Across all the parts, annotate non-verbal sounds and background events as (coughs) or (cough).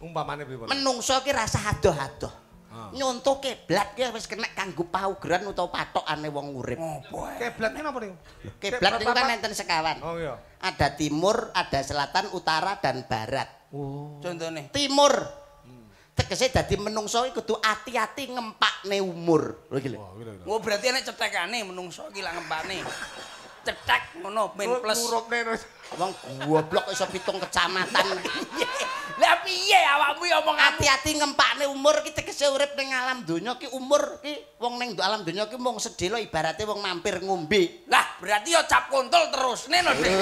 Umpamane pripun? Menungso ki rasa adoh-adoh. Ah. Nyonto kiblat ki wis kena kanggo paugeran utawa patokane wong urip. Apa? Kiblat ki napa niku? Kiblat niku kan enten sekawan. Oh iya. Ada timur, ada selatan, utara dan barat. Oh. Contone. Timur. Tegese dadi menungso iki kudu ati-ati ngempakne umur. Lho iki lho. Oh berarti enek cetekane menungso iki lak ngempane. Cetek ngono min plus. Wong goblok iso pitung kecamatan. (laughs) Piye awakmu ya omong ati Ati-ati ngempakne umur ki tegese urip ning alam donya ki umur ki wong ning alam donya ki mung sedelo ibarate wong mampir ngombe. Lah berarti ya cap kontol terus lho Dik.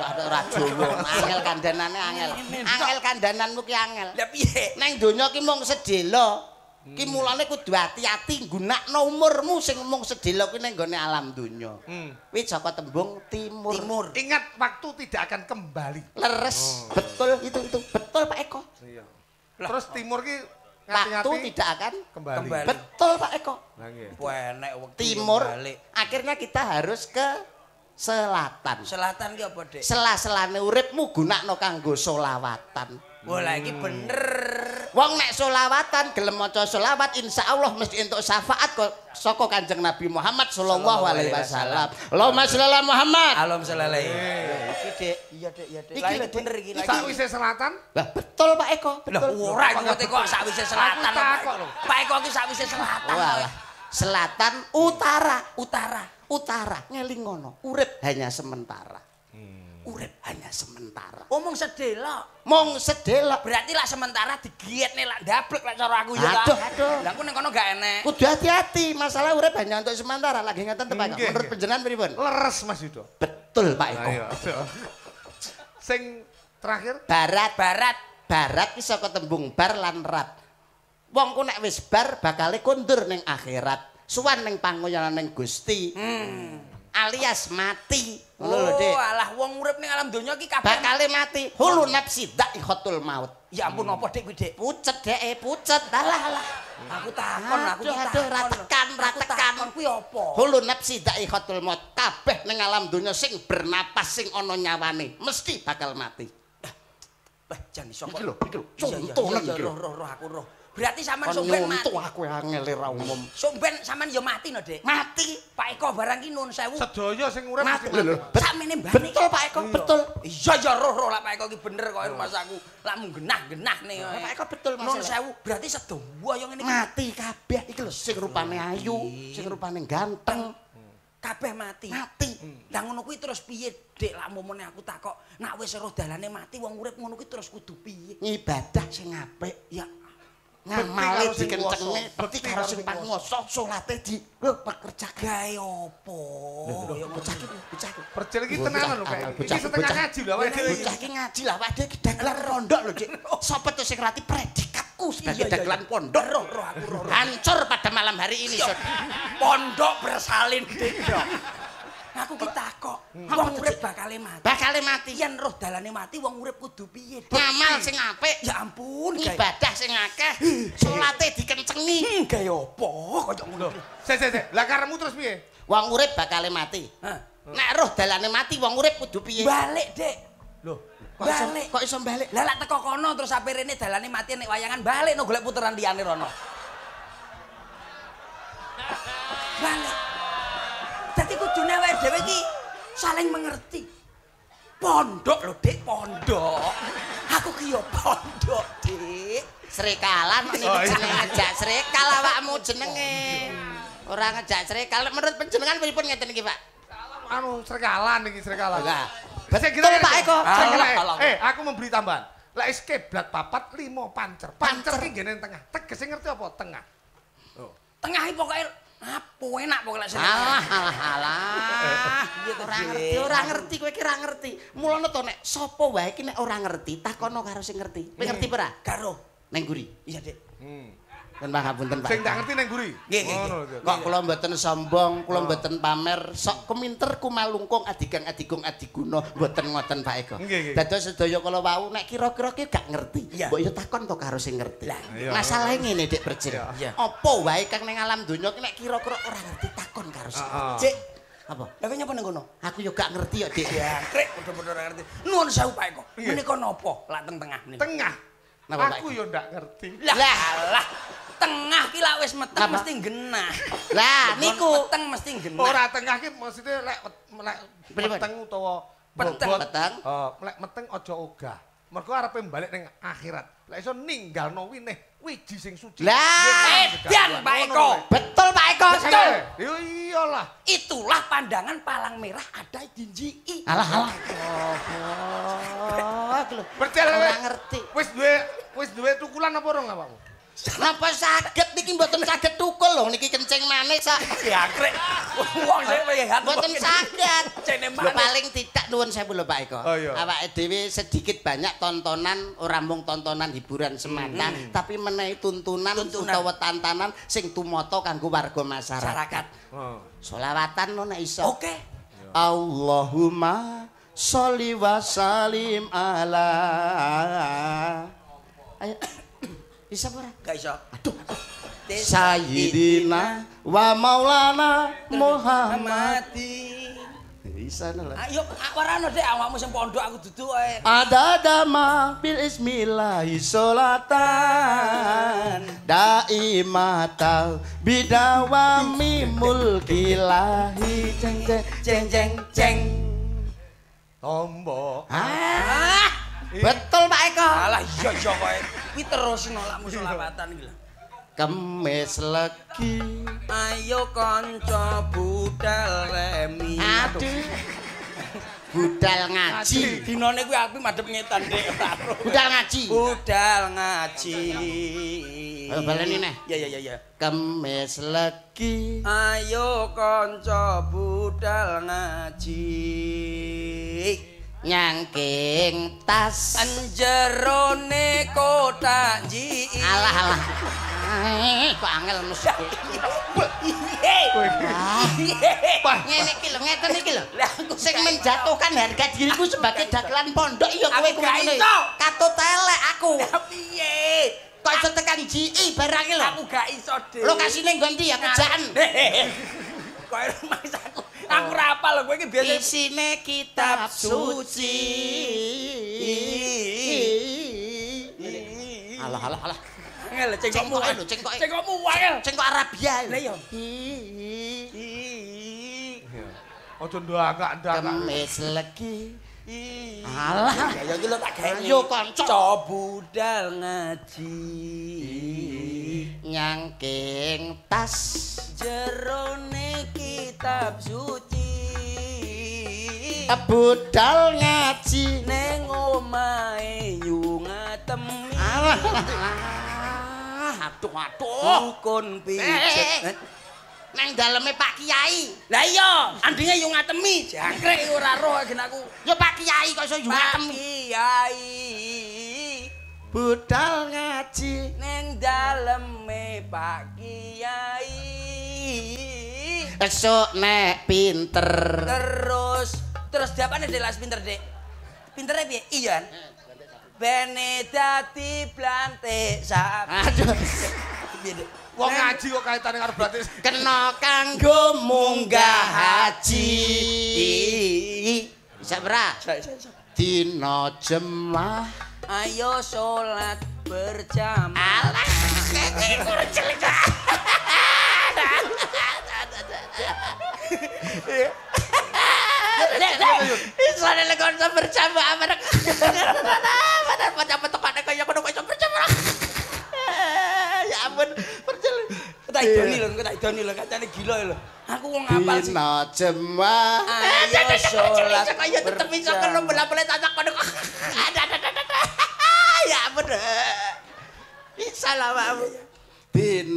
Kok ora jowo, angel kandanane angel. Angel kandananmu ki angel. Lah piye? Neng donya ki mung sedelo. Ki mulane kudu ati-ati nggunakno umurmu sing mung sedelo ki ning gone alam donya. Hmm. Kuwi saka tembung timur. Timur. Ingat waktu tidak akan kembali. Leres. Betul itu itu. Betul Pak Eko. Iya. Terus timur ki Waktu tidak akan kembali. Kembali. Betul Pak Eko. Lah nggih. Enek wektu Timur. balik. Akhirnya kita harus ke selatan. Selatan ki apa, Dik? Sela-selane uripmu gunakno kanggo solawatan. Wah, lah iki bener. Wong nek solawatan gelem maca solawat insyaallah mesti entuk syafaat kok saka Kanjeng Nabi Muhammad sallallahu alaihi wasallam. Allahumma sholli ala Muhammad. Alam selele. Iki Dik. Iya, Dik, iya, Dik. Iki bener iki. Iki sakwise selatan Lah betul Pak Eko, betul. ora ngerti kok sakwise selatan. Pak Eko iki sakwise selatan. Walah. Selatan, utara, Utara. utara. Ngeling ngono. Urip hanya sementara. Urip hanya sementara. Omong sedela. Mong sedelok. Berarti lah sementara digietne lak dablek lak cara aku ya. Aduh. Lah aku ning kono gak enek. Kudu hati-hati, masalah urip hanya untuk sementara. Lagi ngeten to Pak Eko. Nggih, Menurut panjenengan pripun? leres Mas Yudo. Betul Pak Eko. Ayo. Sing terakhir Barat Barat. barat ki saka tembung bar lan rat. Wong ku nek wis bar bakale kundur ning akhirat. Suwan ning pangoyonaning Gusti. Alias mati. Ngono lho, Oh, Dik. alah wong urip ning alam donya iki kabeh. Bakale mati. Hulu nafsi dha'iqatul maut. Ya ampun apa Dik kuwi, Dik? Pucet deke, pucet. Alah alah. Aku takon, aku Aduh, iki aduh, ra takon. tekan, ra Aku tekan. takon kuwi apa? Hulu nafsi dha'iqatul maut. Kabeh ning alam donya sing bernapas sing ana nyawane mesti bakal mati. Eh, jan iso Iki kok. lho, iki lho. Iya, iya, Contohnya iya, iki lho. roh, roh, aku roh. Berarti sampean somben mati. nyontoh aku angel ra umum. Somben sampean ya mati no, Dik. Mati. Pak Eko barang ki nun sewu. sedaya sing urip Mati mesti lho. mati. Sakmene mbane. Betul Pak Eko, betul. Iya ya roh roh lah Pak Eko ki bener kok mas aku. Lah mung genah-genah nih. Pak Eko betul, Mas. Nun sewu berarti sedowo yang ngene. Mati kabeh iki lho sing rupane ayu, sing rupane ganteng. kabeh mati. Mati. Lah ngono kuwi terus piye, Dik? Lah momone aku takok, nak wis roh dalane mati wong urip ngono kuwi terus kudu piye? Ngibadah sing apik. Ya Ngamale sing dikencenge, kuwasa. bekti karo sing panguwasa, salate di lho pekerjakan. gawe opo? Ya Bocah iki, bocah iki. Perjel iki tenanan lho. Bocah, Iki setengah ngaji lho awake dhewe. iki. Bocah iki ngaji lah, wae iki dagelan pondok lho, Dik. Sapa tuh sing ngerti predikatku sebagai dagelan pondok? Roh roh aku. Hancur pada malam hari ini. Pondok bersalin, Dik. Aku ki takok, Apa wong urip Dik? bakale mati. Bakale mati. Yen roh dalane mati wong urip kudu piye? Ngamal sing apik, Ya ampun, ibadah sing akeh, salate dikencengi. gawe opo kaya ngono. Sik sik sik. Lah karemu terus piye? Wong urip bakale mati. Nek roh dalane mati wong urip kudu piye? Balik, Dik. Loh, balik. kok iso balik? Lah lek teko kono terus ape rene dalane mati nek wayangan balik no golek puteran liyane rono. Balik. Saling mengerti. Pondok lho, Dik, pondok. Aku ki yo pondok, Dik. Srekalan nek Oh, iya. jenenge ngajak srekal awakmu jenenge. Ora ngajak srekal menurut panjenengan pripun ngeten iki, Pak? anu serekalan iki serekalan. Enggak. Saya Betul, Pak Eko. Alah. eh aku memberi tambahan. Lah is kiblat papat limo pancer. Pancer Pancer. ki ngene tengah. Tegese ngerti apa tengah? Oh. Tengah iki pokoke apa enak pokoke lek seneng. Alah, alah, alah. (laughs) Iya, Ora Dik. ngerti, ora ngerti kowe iki ora ngerti. Mulane to nek sapa wae iki nek ora ngerti, takono karo sing ngerti. Kowe ngerti apa ora? Karo. Neng guri. Iya, Dik. Hmm. Pun pangapunten, Pak. Sing tak ngerti neng guri. Nggih, nggih. Kok kula mboten sombong, kula mboten pamer, sok keminter kumalungkung adigang adigung adiguna mboten ngoten Pak Eko. Dados sedaya kala wau nek kira-kira ki gak ngerti, mbok yo takon to karo sing ngerti. iya. Masalahe ngene Dik Percil. Apa wae kang ning alam donya ki nek kira-kira ora ngerti takon karo sing ngerti. Cik, Apa? Lah nyapa ning kono? Aku yo gak ngerti yo, Dik. Ya, krek padha-padha ora ngerti. Nuwun sewu Pak Eko. Menika napa? Lah teng tengah menika. Tengah. Napa? Aku yo ndak ngerti. Lah, lah. Tengah ki lak wis meteng Napa? mesti genah. Lah niku meteng mesti genah. Ora tengah ki maksudnya lek lek meteng utawa Peteng. Peteng. Oh, lek meteng aja ogah. Mergo arepe balik ning akhirat. Lek iso ninggalno wineh wiji sing suci. Lah, edan, Pak Eko. Betul Pak Eko. Betul. Yo iyalah. Itulah pandangan palang merah ada di JI. Alah alah. Oh. Percaya Ora ngerti. Wis duwe wis duwe tukulan apa ora awakmu? Napa saged niki mboten saged tukul lho niki kencing manis sak. Ya krek. Wong sing lihat Mboten saged. Cene Lho manis. paling tidak nuwun sewu lho Pak Eko. Oh. Awake dhewe sedikit banyak tontonan ora mung tontonan hiburan semata, tapi menehi tuntunan, Tuntunan. utawa tantanan sing tumata kanggo warga masyarakat. masyarakat. Oh. Solawatan no nek iso. Oke. Allahumma sholli wa salim ala. Ayo. (coughs) Bisa ora? Gak iso. Aduh. Sayyidina wa maulana Muhammad. mati. Bisa lah. Ayo, ora ono Dek, awakmu sing pondok aku duduk ae. Ada dama bil ismillahi solatan Daimata bidawami mulkilahi jeng Jeng jeng jeng. Tombo. Iya iya kowe. Kuwi terus nolakmu selawatan iki lho. Kemis legi Ayo kanca budal remi. Aduh Budal ngaji Dinane kuwi aku madhep ngetan Dek. Budal ngaji Budal ngaji. Ayo, baleni neh. Ya ya ya ya. Kemis legi Ayo kanca budal ngaji. Nyangking tas Anjerone kotak ji. Alah alah Kok angel musik Pak, Ngene iki lho, ngeten iki lho. Lah, aku Sing menjatuhkan harga diriku sebagai dagelan pondok ya kowe kuwi ngene. iso. Katut elek aku. Piye? Kok iso tekan GI barang iki lho. Aku gak iso, Dik. Lokasine nggondi aku jan. Kowe rumah aku. Aku apal kowe iki biasa Isine kitab suci. Alah alah alah. Angel cengkokmu. Cengkoke lho, cengkoke. Cengkokmu angel. Cengkok Arabia. Lah iya. Ojo ndangak-ndangak. Kemis legi. Alah. Ya iki lho tak gawe. Ayo, kanca. Cobudal ngaji. Nyangking tas. Jerone kitab suci. Budal ngaji. Neng omahe yu ngatemi. Alah. Aduh aduh. Dukun Eh, eh, pijet. eh. Nang daleme Pak Kiai. Lah iya, andine yu ngatemi. Jangkrik ora roh gen aku. Ya Pak Kiai kok iso Pak yuwatem. Kiai. Budal ngaji. Neng daleme Pak Kiai. Esuk nek pinter. Terus terus diapane Dek las pinter, Dek? Pintere piye? Iya. Bene dadi blantik sak. Aduh. Piye, Dek? Wong ngaji kok kaitane karo berarti Kena kanggo munggah haji. Bisa sa. Dina jemah. Ayo salat berjamaah. Alah. Iki kurang jelek. (laughs) Iso nek kon berjamaah bareng. Padahal pada petokane kaya ngono kok iso berjamaah. Ya ampun, berjalan. Tak idoni lho, tak idoni lho, kacane gila lho. Aku wong apal sih. Dina jemah. Ayo salat kaya tetep iso karo bola-bola tatak kono. Ada ada ada. Ya ampun. Bisa lah.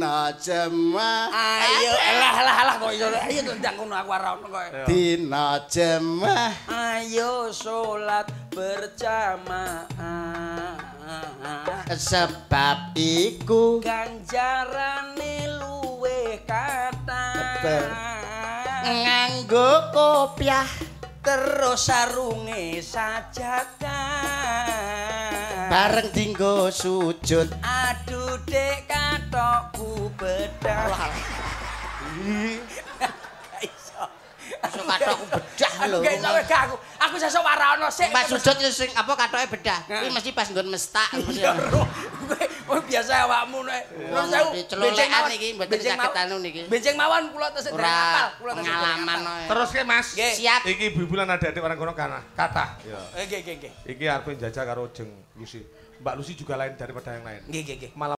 Dina jemah. Ayo, alah alah alah kok iso. Ayo tendang kono aku ora ono kok. Dina jemah. Ayo salat berjamaah. Sebab iku Ganjarane luweh kathah. Betul. nganggo kopiah Terus sarunge sajadah. Bareng dinggo sujud. Aduh dek katokku bedah. Gak (laughs) iso. Iso katokku bedah lho. Nggih, sampe gak aku. Aku sesuk warana sik. Pas sujud sing apa katoke bedah. Kuwi mesti pas nggon mestak. Biasa awakmu nek. Terus aku celolekan iki mboten saged anu niki. Benceng mawon kula tesih dereng apal. Ora Kula tesih pengalaman dereng apal. wae. Terus ke Mas. Siap. Iki ibu-ibu lan adik-adik orang kono kana. Kata. Ya. Eh, Nggih, nggih, nggih. Iki arep njajah karo Jeng Lucy. Mbak Lucy juga lain daripada yang lain. Nggih, nggih, nggih. Malam